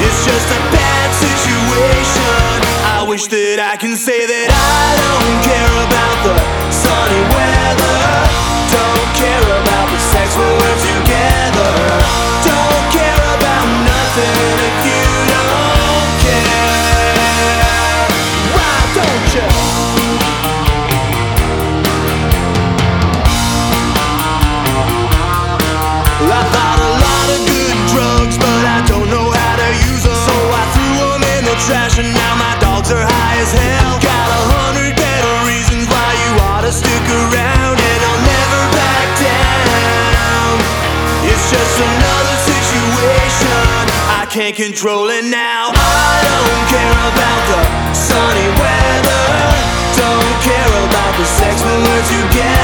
It's just a bad situation. I wish that I can say that I don't. another situation. I can't control it now. I don't care about the sunny weather. Don't care about the sex when we're together